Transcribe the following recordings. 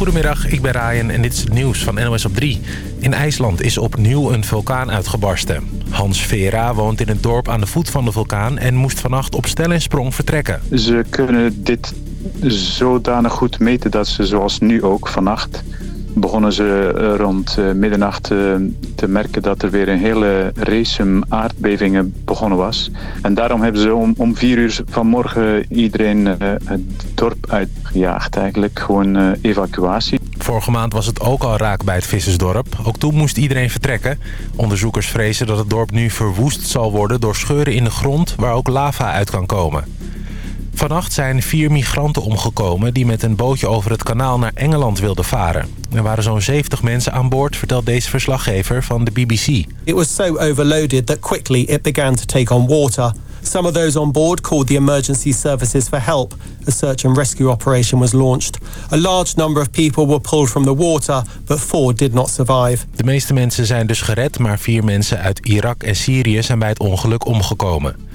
Goedemiddag, ik ben Ryan en dit is het nieuws van NOS op 3. In IJsland is opnieuw een vulkaan uitgebarsten. Hans Vera woont in het dorp aan de voet van de vulkaan... en moest vannacht op stel en sprong vertrekken. Ze kunnen dit zodanig goed meten dat ze zoals nu ook vannacht begonnen ze eh, rond uh, middernacht uh, te merken dat er weer een hele race aardbevingen begonnen was. En daarom hebben ze om, om vier uur vanmorgen iedereen het dorp uitgejaagd eigenlijk. Gewoon evacuatie. Vorige maand was het ook al raak bij het vissersdorp. Ook toen moest iedereen vertrekken. Onderzoekers vrezen dat het dorp nu verwoest zal worden door scheuren in de grond waar ook lava uit kan komen. Vannacht zijn vier migranten omgekomen die met een bootje over het kanaal naar Engeland wilden varen. Er waren zo'n 70 mensen aan boord, vertelt deze verslaggever van de BBC. It was so overloaded that quickly it began to take on water. Some of those on board called the emergency services for help. A search and rescue operation was launched. A large number of people were pulled from the water, but four did not survive. De meeste mensen zijn dus gered, maar vier mensen uit Irak en Syrië zijn bij het ongeluk omgekomen.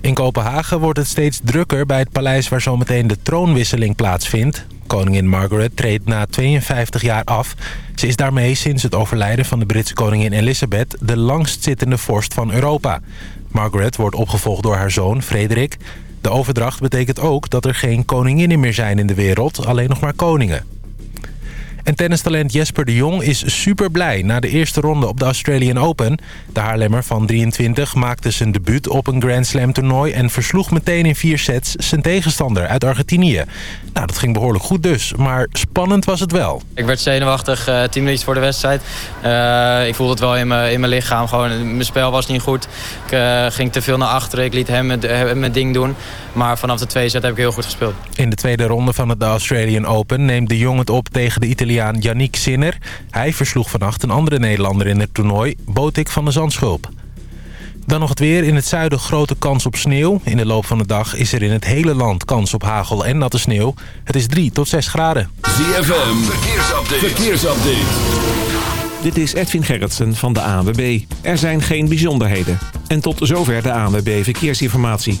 In Kopenhagen wordt het steeds drukker bij het paleis waar zometeen de troonwisseling plaatsvindt. Koningin Margaret treedt na 52 jaar af. Ze is daarmee sinds het overlijden van de Britse koningin Elizabeth de langstzittende vorst van Europa. Margaret wordt opgevolgd door haar zoon Frederik. De overdracht betekent ook dat er geen koninginnen meer zijn in de wereld, alleen nog maar koningen. En tennistalent Jesper de Jong is super blij na de eerste ronde op de Australian Open. De Haarlemmer van 23 maakte zijn debuut op een Grand Slam toernooi... en versloeg meteen in vier sets zijn tegenstander uit Argentinië. Nou, dat ging behoorlijk goed dus, maar spannend was het wel. Ik werd zenuwachtig uh, tien minuutjes voor de wedstrijd. Uh, ik voelde het wel in mijn, lichaam. Gewoon, mijn spel was niet goed. Ik uh, ging te veel naar achteren. Ik liet hem mijn ding doen. Maar vanaf de twee set heb ik heel goed gespeeld. In de tweede ronde van het Australian Open neemt de Jong het op tegen de Italiaan Yannick Sinner. Hij versloeg vannacht een andere Nederlander in het toernooi, Botik van de Zandschulp. Dan nog het weer. In het zuiden grote kans op sneeuw. In de loop van de dag is er in het hele land kans op hagel en natte sneeuw. Het is 3 tot 6 graden. ZFM, verkeersupdate. verkeersupdate. Dit is Edwin Gerritsen van de ANWB. Er zijn geen bijzonderheden. En tot zover de ANWB Verkeersinformatie.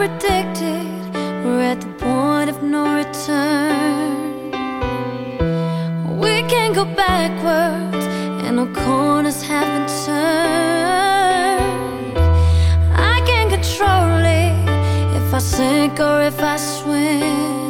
predicted. We're at the point of no return. We can't go backwards, and no corners haven't turned. I can't control it if I sink or if I swim.